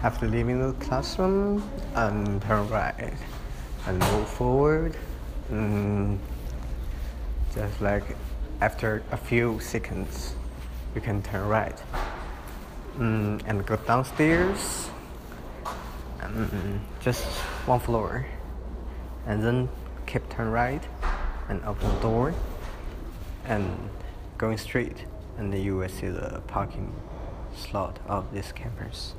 After leaving the classroom, and turn right and move forward. and just like after a few seconds, you can turn right mm, and go downstairs. Um, just one floor, and then keep turn right and open the door and going straight, and then you will see the parking slot of this campus.